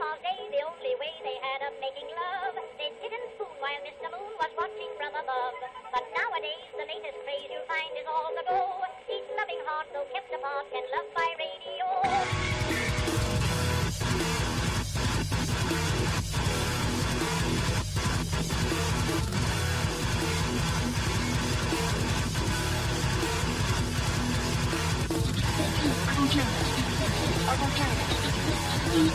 All day, the only way they had of making love. They sit and spoon while Mr. Moon was watching from above. But nowadays, the latest craze you'll find is all the go. Each loving heart, though kept apart, can love by radio. I do. I'm